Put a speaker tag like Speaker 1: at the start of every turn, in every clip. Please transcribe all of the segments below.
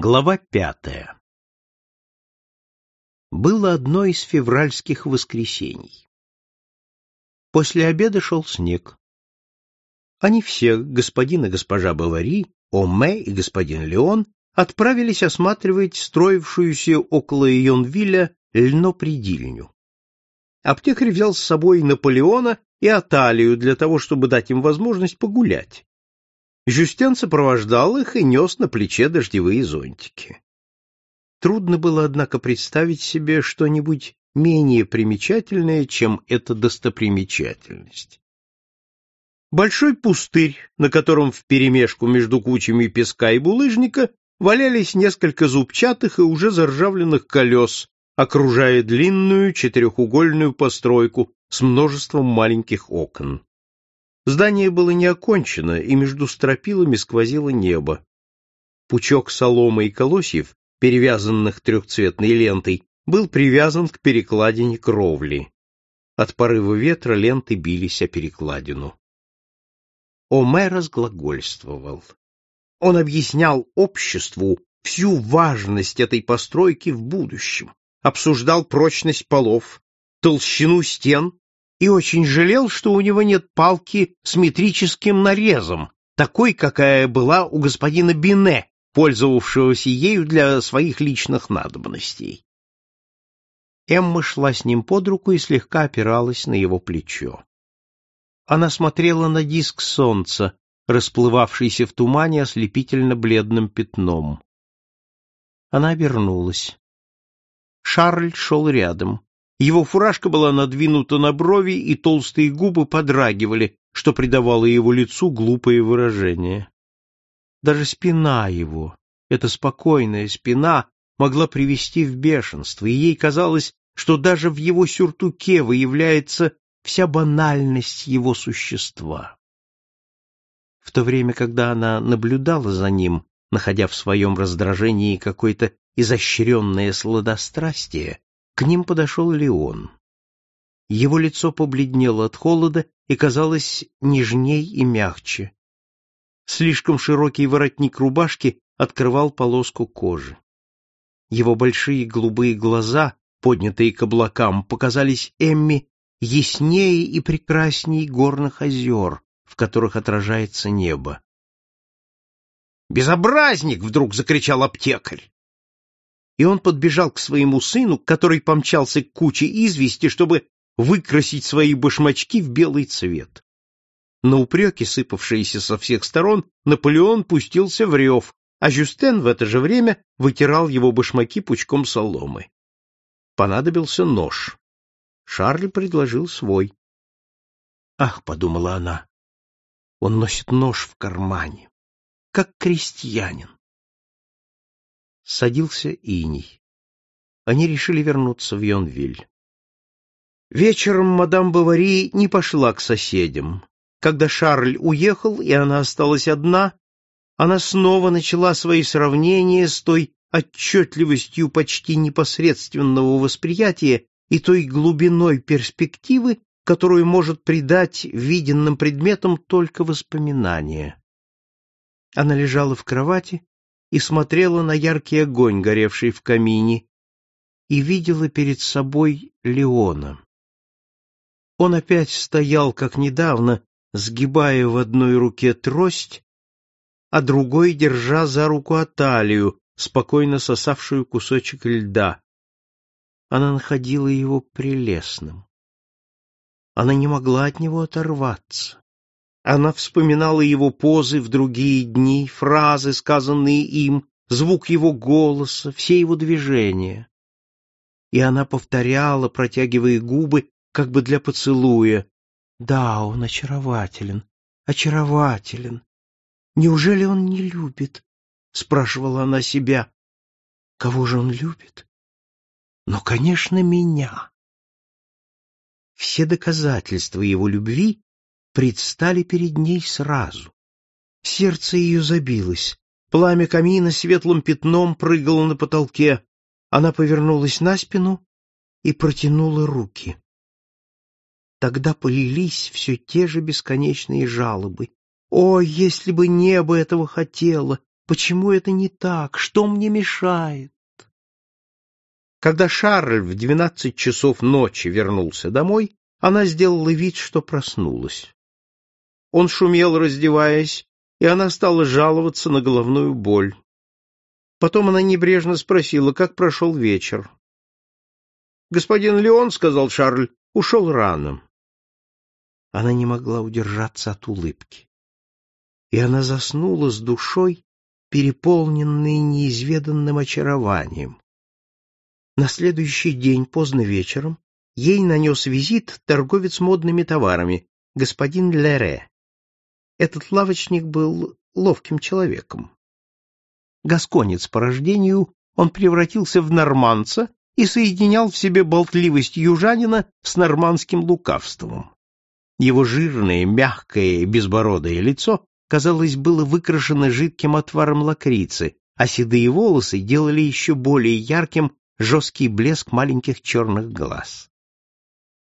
Speaker 1: Глава пятая Было одно из февральских воскресений. После обеда шел снег. Они все, господин и госпожа Бавари, Оме и господин Леон, отправились осматривать строившуюся около Йонвилля льнопредильню. Аптекарь взял с собой Наполеона и Аталию для того, чтобы дать им возможность погулять. Жюстен сопровождал их и нес на плече дождевые зонтики. Трудно было, однако, представить себе что-нибудь менее примечательное, чем эта достопримечательность. Большой пустырь, на котором вперемешку между кучами песка и булыжника валялись несколько зубчатых и уже заржавленных колес, окружая длинную четырехугольную постройку с множеством маленьких окон. Здание было не окончено, и между стропилами сквозило небо. Пучок соломы и колосьев, перевязанных трехцветной лентой, был привязан к перекладине кровли. От порыва ветра ленты бились о перекладину. Оме разглагольствовал. Он объяснял обществу всю важность этой постройки в будущем, обсуждал прочность полов, толщину стен и очень жалел, что у него нет палки с метрическим нарезом, такой, какая была у господина Бине, пользовавшегося ею для своих личных надобностей. Эмма шла с ним под руку и слегка опиралась на его плечо. Она смотрела на диск солнца, расплывавшийся в тумане ослепительно-бледным пятном. Она обернулась. Шарль шел рядом. Его фуражка была надвинута на брови, и толстые губы подрагивали, что придавало его лицу глупое выражение. Даже спина его, эта спокойная спина, могла привести в бешенство, и ей казалось, что даже в его сюртуке выявляется вся банальность его существа. В то время, когда она наблюдала за ним, находя в своем раздражении какое-то изощренное сладострастие, к ним подошел Леон. Его лицо побледнело от холода и казалось нежней и мягче. Слишком широкий воротник рубашки открывал полоску кожи. Его большие голубые глаза, поднятые к облакам, показались Эмми яснее и прекрасней горных озер, в которых отражается небо. «Безобразник!» — вдруг закричал аптекарь и он подбежал к своему сыну, который помчался к куче извести, чтобы выкрасить свои башмачки в белый цвет. На упреки, сыпавшиеся со всех сторон, Наполеон пустился в рев, а Жюстен в это же время вытирал его башмаки пучком соломы. Понадобился нож. Шарль предложил свой. «Ах», — подумала она, — «он носит нож в кармане, как крестьянин садился иней. Они решили вернуться в Йонвиль. Вечером мадам Бавари не пошла к соседям. Когда Шарль уехал, и она осталась одна, она снова начала свои сравнения с той отчетливостью почти непосредственного восприятия и той глубиной перспективы, которую может придать виденным предметам только воспоминание. Она лежала в кровати и смотрела на яркий огонь, горевший в камине, и видела перед собой Леона. Он опять стоял, как недавно, сгибая в одной руке трость, а другой держа за руку Аталию, спокойно сосавшую кусочек льда. Она находила его прелестным. Она не могла от него оторваться. Она вспоминала его позы в другие дни, фразы, сказанные им, звук его голоса, все его движения. И она повторяла, протягивая губы, как бы для поцелуя. «Да, он очарователен, очарователен. Неужели он не любит?» — спрашивала она себя. «Кого же он любит?» «Ну, конечно, меня». Все доказательства его любви предстали перед ней сразу. Сердце ее забилось, пламя камина светлым пятном прыгало на потолке. Она повернулась на спину и протянула руки. Тогда полились все те же бесконечные жалобы. О, если бы небо этого хотело, Почему это не так? Что мне мешает? Когда Шарль в двенадцать часов ночи вернулся домой, она сделала вид, что проснулась. Он шумел, раздеваясь, и она стала жаловаться на головную боль. Потом она небрежно спросила, как прошел вечер. «Господин Леон, — сказал Шарль, — ушел рано». Она не могла удержаться от улыбки. И она заснула с душой, переполненной неизведанным очарованием. На следующий день, поздно вечером, ей нанес визит торговец модными товарами, господин Лере. Этот лавочник был ловким человеком. Гасконец по рождению, он превратился в норманца и соединял в себе болтливость южанина с нормандским лукавством. Его жирное, мягкое и безбородое лицо, казалось, было выкрашено жидким отваром лакрицы, а седые волосы делали еще более ярким жесткий блеск маленьких черных глаз.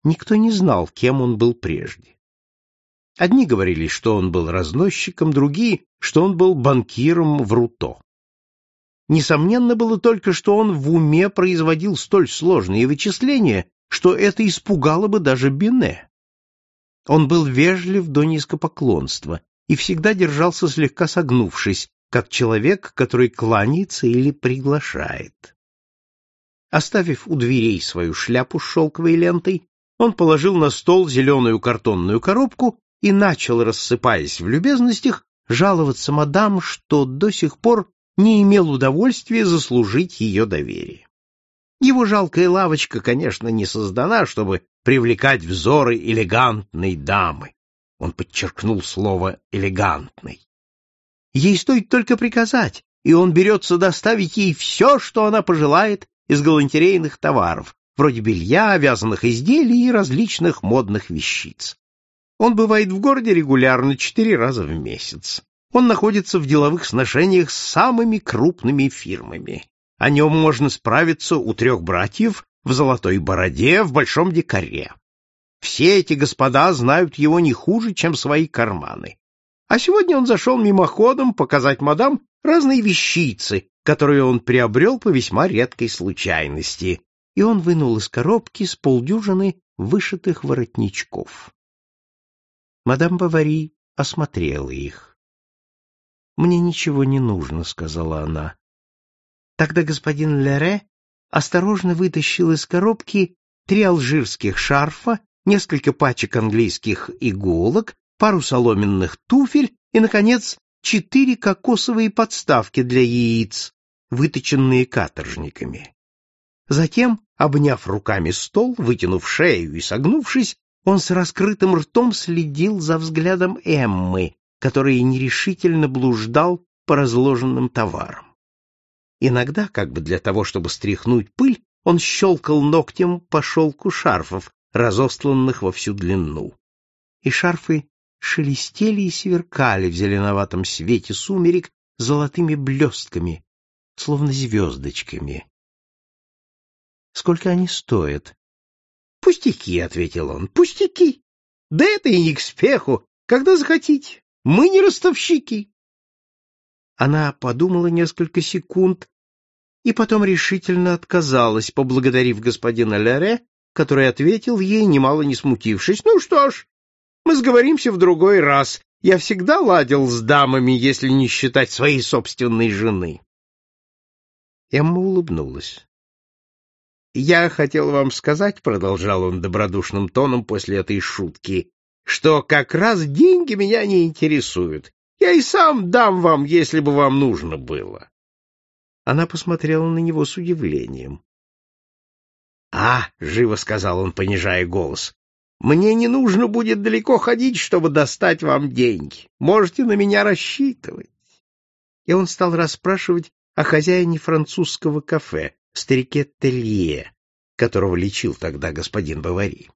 Speaker 1: Никто не знал, кем он был прежде. Одни говорили, что он был разносчиком, другие, что он был банкиром в Руто. Несомненно было только, что он в уме производил столь сложные вычисления, что это испугало бы даже Бине. Он был вежлив до низкопоклонства и всегда держался слегка согнувшись, как человек, который кланяется или приглашает. Оставив у дверей свою шляпу с шелковой лентой, он положил на стол зеленую картонную коробку и начал, рассыпаясь в любезностях, жаловаться мадам, что до сих пор не имел удовольствия заслужить ее доверие. Его жалкая лавочка, конечно, не создана, чтобы привлекать взоры элегантной дамы. Он подчеркнул слово «элегантной». Ей стоит только приказать, и он берется доставить ей все, что она пожелает из галантерейных товаров, вроде белья, вязаных изделий и различных модных вещиц. Он бывает в городе регулярно четыре раза в месяц. Он находится в деловых сношениях с самыми крупными фирмами. О нем можно справиться у трех братьев в Золотой Бороде, в Большом Дикаре. Все эти господа знают его не хуже, чем свои карманы. А сегодня он зашел мимоходом показать мадам разные вещицы, которые он приобрел по весьма редкой случайности, и он вынул из коробки с полдюжины вышитых воротничков. Мадам Бавари осмотрела их. «Мне ничего не нужно», — сказала она. Тогда господин Лере осторожно вытащил из коробки три алжирских шарфа, несколько пачек английских иголок, пару соломенных туфель и, наконец, четыре кокосовые подставки для яиц, выточенные каторжниками. Затем, обняв руками стол, вытянув шею и согнувшись, он с раскрытым ртом следил за взглядом Эммы, который нерешительно блуждал по разложенным товарам. Иногда, как бы для того, чтобы стряхнуть пыль, он щелкал ногтем по шелку шарфов, разостланных во всю длину. И шарфы шелестели и сверкали в зеленоватом свете сумерек золотыми блестками, словно звездочками. «Сколько они стоят?» «Пустяки», — ответил он, — «пустяки. Да это и не к спеху, когда захотите. Мы не ростовщики». Она подумала несколько секунд и потом решительно отказалась, поблагодарив господина Лере, который ответил ей, немало не смутившись, «Ну что ж, мы сговоримся в другой раз. Я всегда ладил с дамами, если не считать своей собственной жены». Эмма улыбнулась. «Я хотел вам сказать, — продолжал он добродушным тоном после этой шутки, — что как раз деньги меня не интересуют. Я и сам дам вам, если бы вам нужно было. Она посмотрела на него с удивлением. — А, — живо сказал он, понижая голос, — мне не нужно будет далеко ходить, чтобы достать вам деньги. Можете на меня рассчитывать. И он стал расспрашивать о хозяине французского кафе, старике Телье, которого лечил тогда господин Бавари.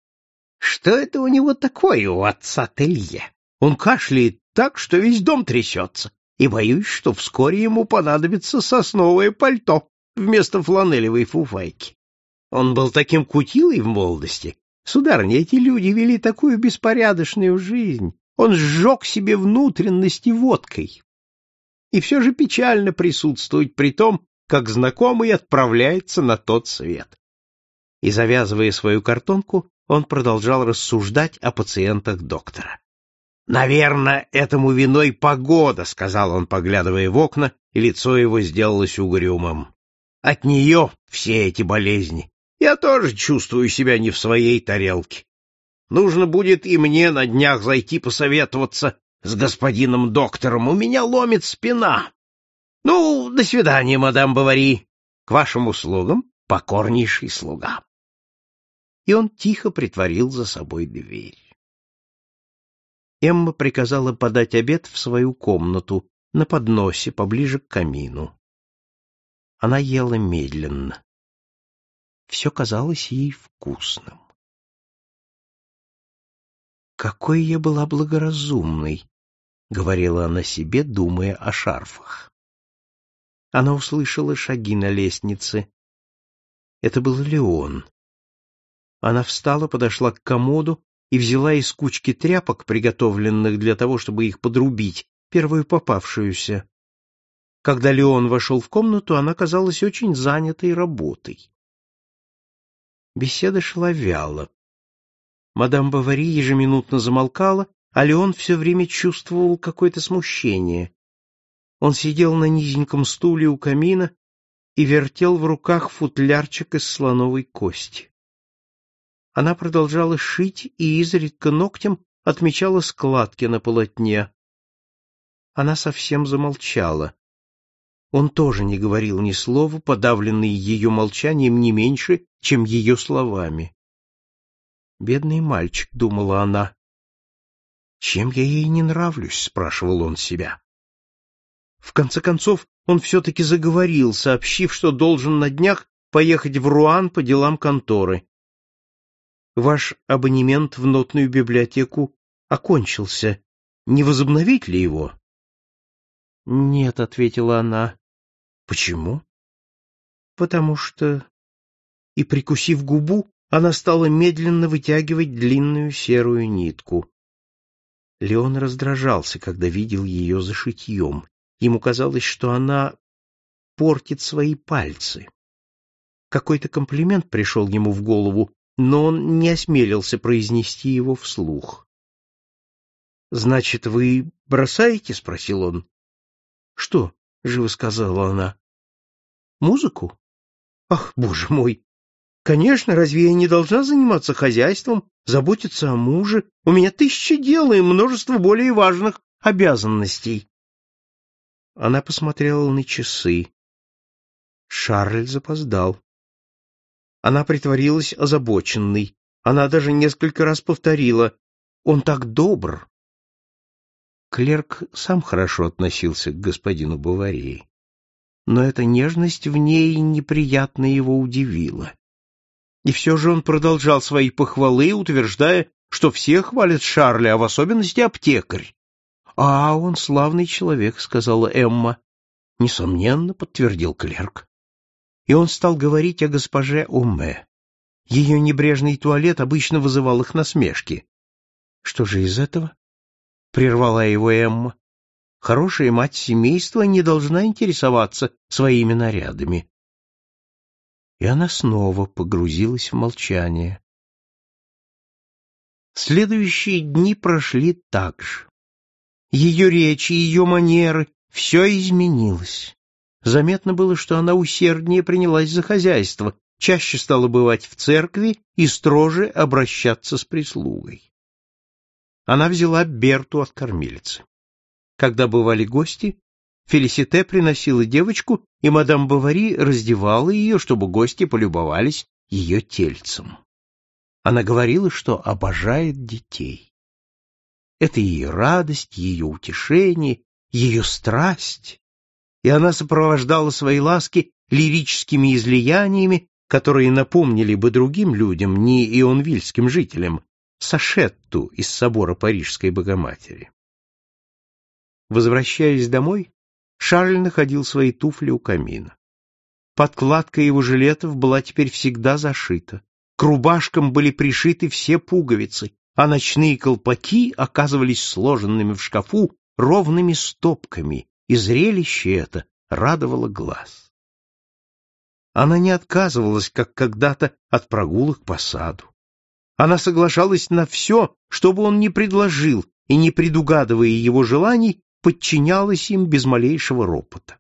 Speaker 1: Что это у него такое, у отца Телье? Он кашляет так, что весь дом трясется и боюсь, что вскоре ему понадобится сосновое пальто вместо фланелевой фуфайки. Он был таким кутилой в молодости. Сударыня, эти люди вели такую беспорядочную жизнь. Он сжег себе внутренности водкой. И все же печально присутствовать при том, как знакомый отправляется на тот свет. И завязывая свою картонку, он продолжал рассуждать о пациентах доктора. «Наверное, этому виной погода», — сказал он, поглядывая в окна, и лицо его сделалось угрюмым. «От нее все эти болезни. Я тоже чувствую себя не в своей тарелке. Нужно будет и мне на днях зайти посоветоваться с господином доктором. У меня ломит спина. Ну, до свидания, мадам Бавари. К вашим услугам, покорнейший слуга. И он тихо притворил за собой дверь. Эмма приказала подать обед в свою комнату на подносе поближе к камину. Она ела медленно. Все казалось ей вкусным. «Какой я была благоразумной!» — говорила она себе, думая о шарфах. Она услышала шаги на лестнице. Это был Леон. Она встала, подошла к комоду и взяла из кучки тряпок, приготовленных для того, чтобы их подрубить, первую попавшуюся. Когда Леон вошел в комнату, она казалась очень занятой работой. Беседа шла вяло. Мадам Бавари ежеминутно замолкала, а Леон все время чувствовал какое-то смущение. Он сидел на низеньком стуле у камина и вертел в руках футлярчик из слоновой кости. Она продолжала шить и изредка ногтем отмечала складки на полотне. Она совсем замолчала. Он тоже не говорил ни слова, подавленный ее молчанием не меньше, чем ее словами. Бедный мальчик, думала она. Чем я ей не нравлюсь, спрашивал он себя. В конце концов, он все-таки заговорил, сообщив, что должен на днях поехать в Руан по делам конторы. Ваш абонемент в нотную библиотеку окончился. Не возобновить ли его? Нет, ответила она. Почему? Потому что и прикусив губу, она стала медленно вытягивать длинную серую нитку. Леон раздражался, когда видел ее за шитьем. Ему казалось, что она портит свои пальцы. Какой-то комплимент пришел ему в голову, но он не осмелился произнести его вслух. — Значит, вы бросаете? — спросил он. — Что? — живо сказала она. — Музыку? Ах, боже мой! Конечно, разве я не должна заниматься хозяйством, заботиться о муже? У меня тысячи дел и множество более важных обязанностей. Она посмотрела на часы. Шарль запоздал. Она притворилась озабоченной. Она даже несколько раз повторила «Он так добр». Клерк сам хорошо относился к господину Баварии, но эта нежность в ней неприятно его удивила. И все же он продолжал свои похвалы, утверждая, что все хвалят Шарля, а в особенности аптекарь. — А он славный человек, — сказала Эмма. — Несомненно, — подтвердил клерк. И он стал говорить о госпоже Уме. Ее небрежный туалет обычно вызывал их насмешки. — Что же из этого? — прервала его Эмма. — Хорошая мать семейства не должна интересоваться своими нарядами и она снова погрузилась в молчание. Следующие дни прошли так же. Ее речи, ее манеры — все изменилось. Заметно было, что она усерднее принялась за хозяйство, чаще стала бывать в церкви и строже обращаться с прислугой. Она взяла Берту от кормилицы. Когда бывали гости, Фелисите приносила девочку, и мадам Бавари раздевала ее, чтобы гости полюбовались ее тельцем. Она говорила, что обожает детей. Это ее радость, ее утешение, ее страсть. И она сопровождала свои ласки лирическими излияниями, которые напомнили бы другим людям, не ионвильским жителям, Сашетту из собора Парижской Богоматери. Возвращаясь домой, Шарль находил свои туфли у камина. Подкладка его жилетов была теперь всегда зашита. К рубашкам были пришиты все пуговицы, а ночные колпаки оказывались сложенными в шкафу ровными стопками, и зрелище это радовало глаз. Она не отказывалась, как когда-то, от прогулок по саду. Она соглашалась на все, что бы он ни предложил, и, не предугадывая его желаний, подчинялась им без малейшего ропота.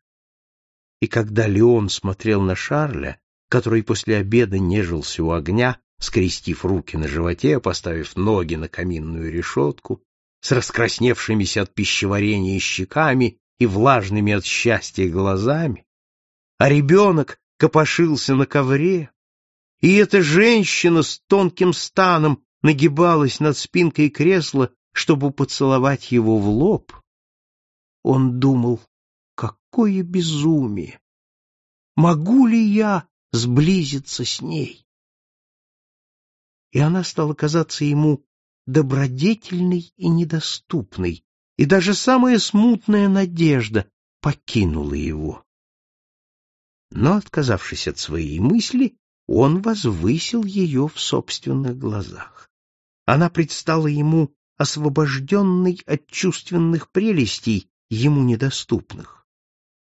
Speaker 1: И когда Леон смотрел на Шарля, который после обеда нежился у огня, скрестив руки на животе, поставив ноги на каминную решетку, с раскрасневшимися от пищеварения щеками и влажными от счастья глазами, а ребенок копошился на ковре, и эта женщина с тонким станом нагибалась над спинкой кресла, чтобы поцеловать его в лоб, он думал, какое безумие! Могу ли я сблизиться с ней? И она стала казаться ему добродетельной и недоступной, и даже самая смутная надежда покинула его. Но, отказавшись от своей мысли, он возвысил ее в собственных глазах. Она предстала ему освобожденной от чувственных прелестей, ему недоступных.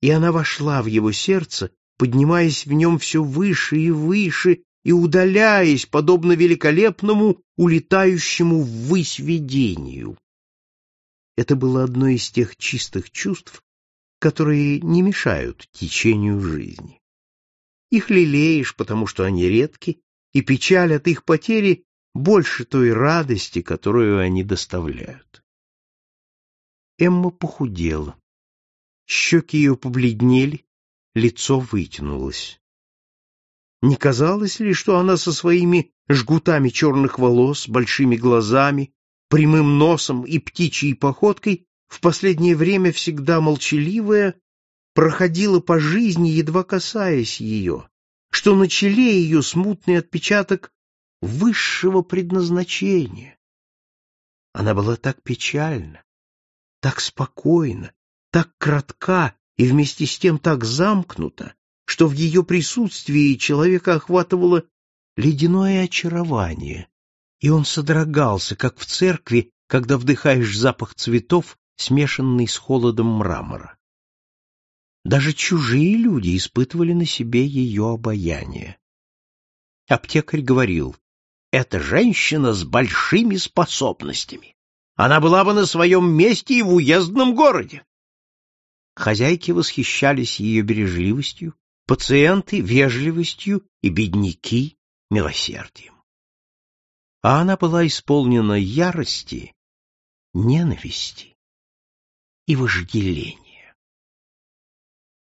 Speaker 1: И она вошла в его сердце, поднимаясь в нем все выше и выше и удаляясь, подобно великолепному, улетающему ввысь видению. Это было одно из тех чистых чувств, которые не мешают течению жизни. Их лелеешь, потому что они редки, и печаль от их потери больше той радости, которую они доставляют. Эмма похудела. Щеки ее побледнели, лицо вытянулось. Не казалось ли, что она со своими жгутами черных волос, большими глазами, прямым носом и птичьей походкой в последнее время всегда молчаливая, проходила по жизни, едва касаясь ее, что на челе ее смутный отпечаток высшего предназначения. Она была так печальна, так спокойна, так кратка и вместе с тем так замкнута, что в ее присутствии человека охватывало ледяное очарование, и он содрогался, как в церкви, когда вдыхаешь запах цветов, смешанный с холодом мрамора. Даже чужие люди испытывали на себе ее обаяние. Аптекарь говорил, «Это женщина с большими способностями. Она была бы на своем месте и в уездном городе. Хозяйки восхищались ее бережливостью, пациенты — вежливостью и бедняки — милосердием. А она была исполнена ярости, ненависти и вожделения.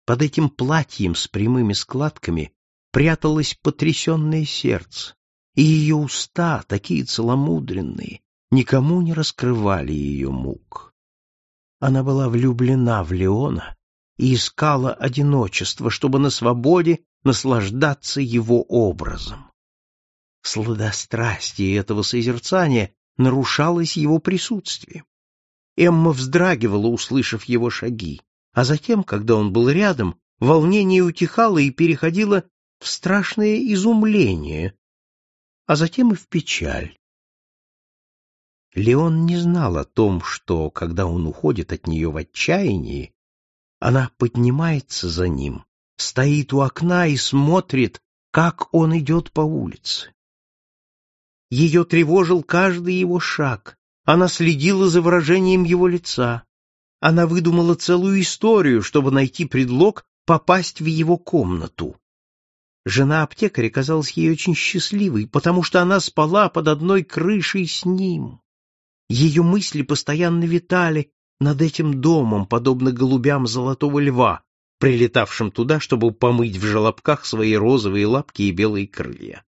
Speaker 1: Под этим платьем с прямыми складками пряталось потрясенное сердце, и ее уста, такие целомудренные, никому не раскрывали ее мук. Она была влюблена в Леона и искала одиночество, чтобы на свободе наслаждаться его образом. Сладострастие этого созерцания нарушалось его присутствием. Эмма вздрагивала, услышав его шаги, а затем, когда он был рядом, волнение утихало и переходило в страшное изумление, а затем и в печаль. Леон не знал о том, что, когда он уходит от нее в отчаянии, она поднимается за ним, стоит у окна и смотрит, как он идет по улице. Ее тревожил каждый его шаг, она следила за выражением его лица. Она выдумала целую историю, чтобы найти предлог попасть в его комнату. Жена аптекаря казалась ей очень счастливой, потому что она спала под одной крышей с ним. Ее мысли постоянно витали над этим домом, подобно голубям золотого льва, прилетавшим туда, чтобы помыть в желобках свои розовые лапки и белые крылья.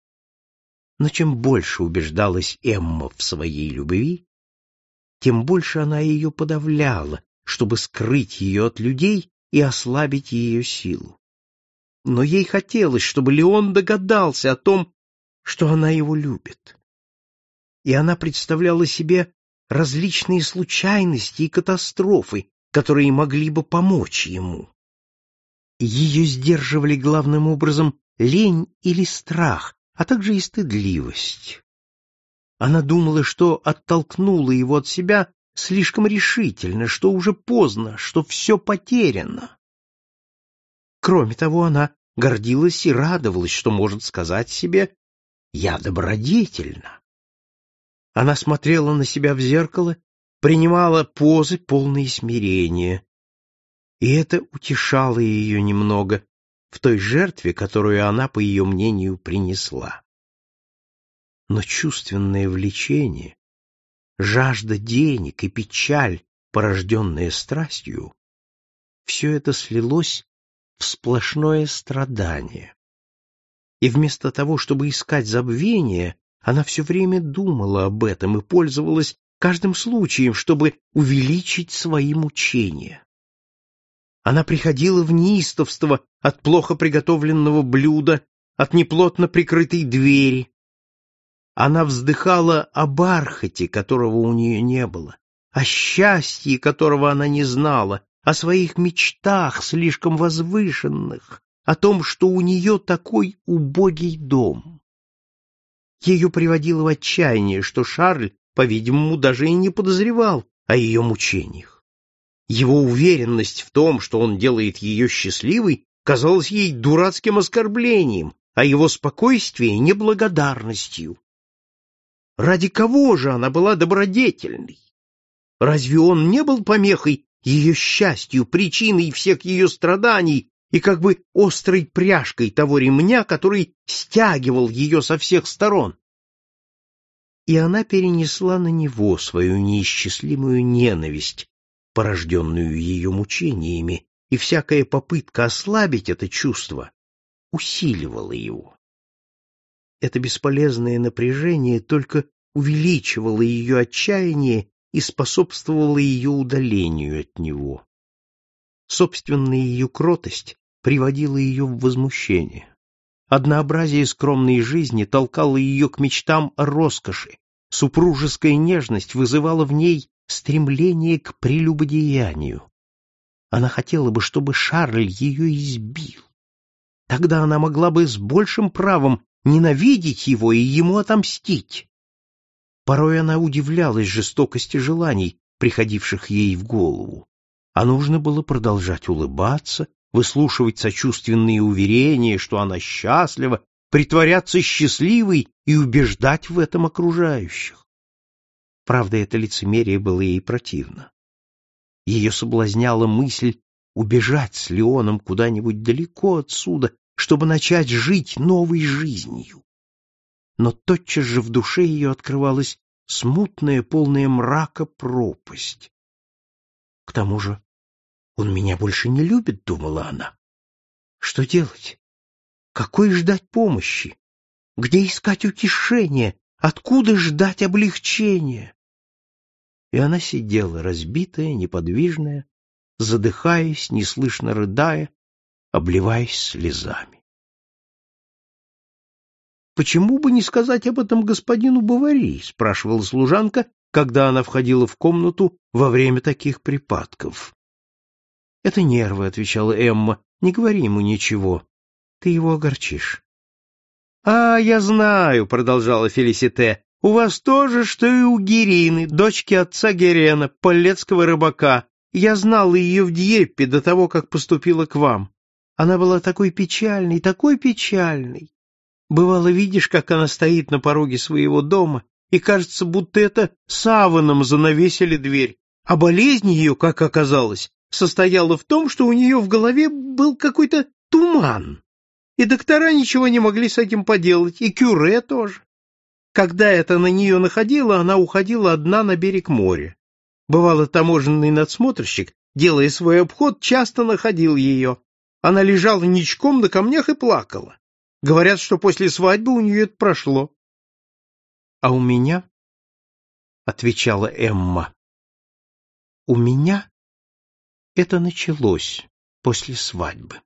Speaker 1: Но чем больше убеждалась Эмма в своей любви, тем больше она ее подавляла, чтобы скрыть ее от людей и ослабить ее силу. Но ей хотелось, чтобы Леон догадался о том, что она его любит. И она представляла себе различные случайности и катастрофы, которые могли бы помочь ему. Ее сдерживали главным образом лень или страх, а также и стыдливость. Она думала, что оттолкнула его от себя слишком решительно, что уже поздно, что все потеряно. Кроме того, она гордилась и радовалась, что может сказать себе «я добродетельна». Она смотрела на себя в зеркало, принимала позы, полные смирения. И это утешало ее немного в той жертве, которую она, по ее мнению, принесла. Но чувственное влечение, жажда денег и печаль, порожденная страстью, все это слилось в сплошное страдание. И вместо того, чтобы искать забвение, она все время думала об этом и пользовалась каждым случаем, чтобы увеличить свои мучения. Она приходила в неистовство от плохо приготовленного блюда, от неплотно прикрытой двери. Она вздыхала о бархате, которого у нее не было, о счастье, которого она не знала, о своих мечтах, слишком возвышенных, о том, что у нее такой убогий дом. Ее приводило в отчаяние, что Шарль, по-видимому, даже и не подозревал о ее мучениях. Его уверенность в том, что он делает ее счастливой, казалась ей дурацким оскорблением, а его спокойствие — неблагодарностью. Ради кого же она была добродетельной? Разве он не был помехой ее счастью, причиной всех ее страданий и как бы острой пряжкой того ремня, который стягивал ее со всех сторон. И она перенесла на него свою неисчислимую ненависть, порожденную ее мучениями, и всякая попытка ослабить это чувство усиливала его. Это бесполезное напряжение только увеличивало ее отчаяние и способствовало ее удалению от него. Собственная ее кротость приводила ее в возмущение. Однообразие скромной жизни толкало ее к мечтам о роскоши, супружеская нежность вызывала в ней стремление к прелюбодеянию. Она хотела бы, чтобы Шарль ее избил. Тогда она могла бы с большим правом ненавидеть его и ему отомстить. Порой она удивлялась жестокости желаний, приходивших ей в голову. А нужно было продолжать улыбаться, выслушивать сочувственные уверения, что она счастлива, притворяться счастливой и убеждать в этом окружающих. Правда, это лицемерие было ей противно. Ее соблазняла мысль убежать с Леоном куда-нибудь далеко отсюда, чтобы начать жить новой жизнью но тотчас же в душе ее открывалась смутная, полная мрака пропасть. К тому же он меня больше не любит, думала она. Что делать? Какой ждать помощи? Где искать утешения? Откуда ждать облегчения? И она сидела, разбитая, неподвижная, задыхаясь, неслышно рыдая, обливаясь слезами. Почему бы не сказать об этом господину Бавари? спрашивала служанка, когда она входила в комнату во время таких припадков. Это нервы, отвечала Эмма. Не говори ему ничего. Ты его огорчишь. А, я знаю, продолжала Фелисите. У вас тоже, что и у Герины, дочки отца Герена, полецкого рыбака. Я знала ее в Дьеппе до того, как поступила к вам. Она была такой печальной, такой печальной. Бывало, видишь, как она стоит на пороге своего дома, и кажется, будто это саваном занавесили дверь, а болезнь ее, как оказалось, состояла в том, что у нее в голове был какой-то туман, и доктора ничего не могли с этим поделать, и кюре тоже. Когда это на нее находило, она уходила одна на берег моря. Бывало, таможенный надсмотрщик, делая свой обход, часто находил ее. Она лежала ничком на камнях и плакала. Говорят, что после свадьбы у нее это прошло. — А у меня? — отвечала Эмма. — У меня это началось после свадьбы.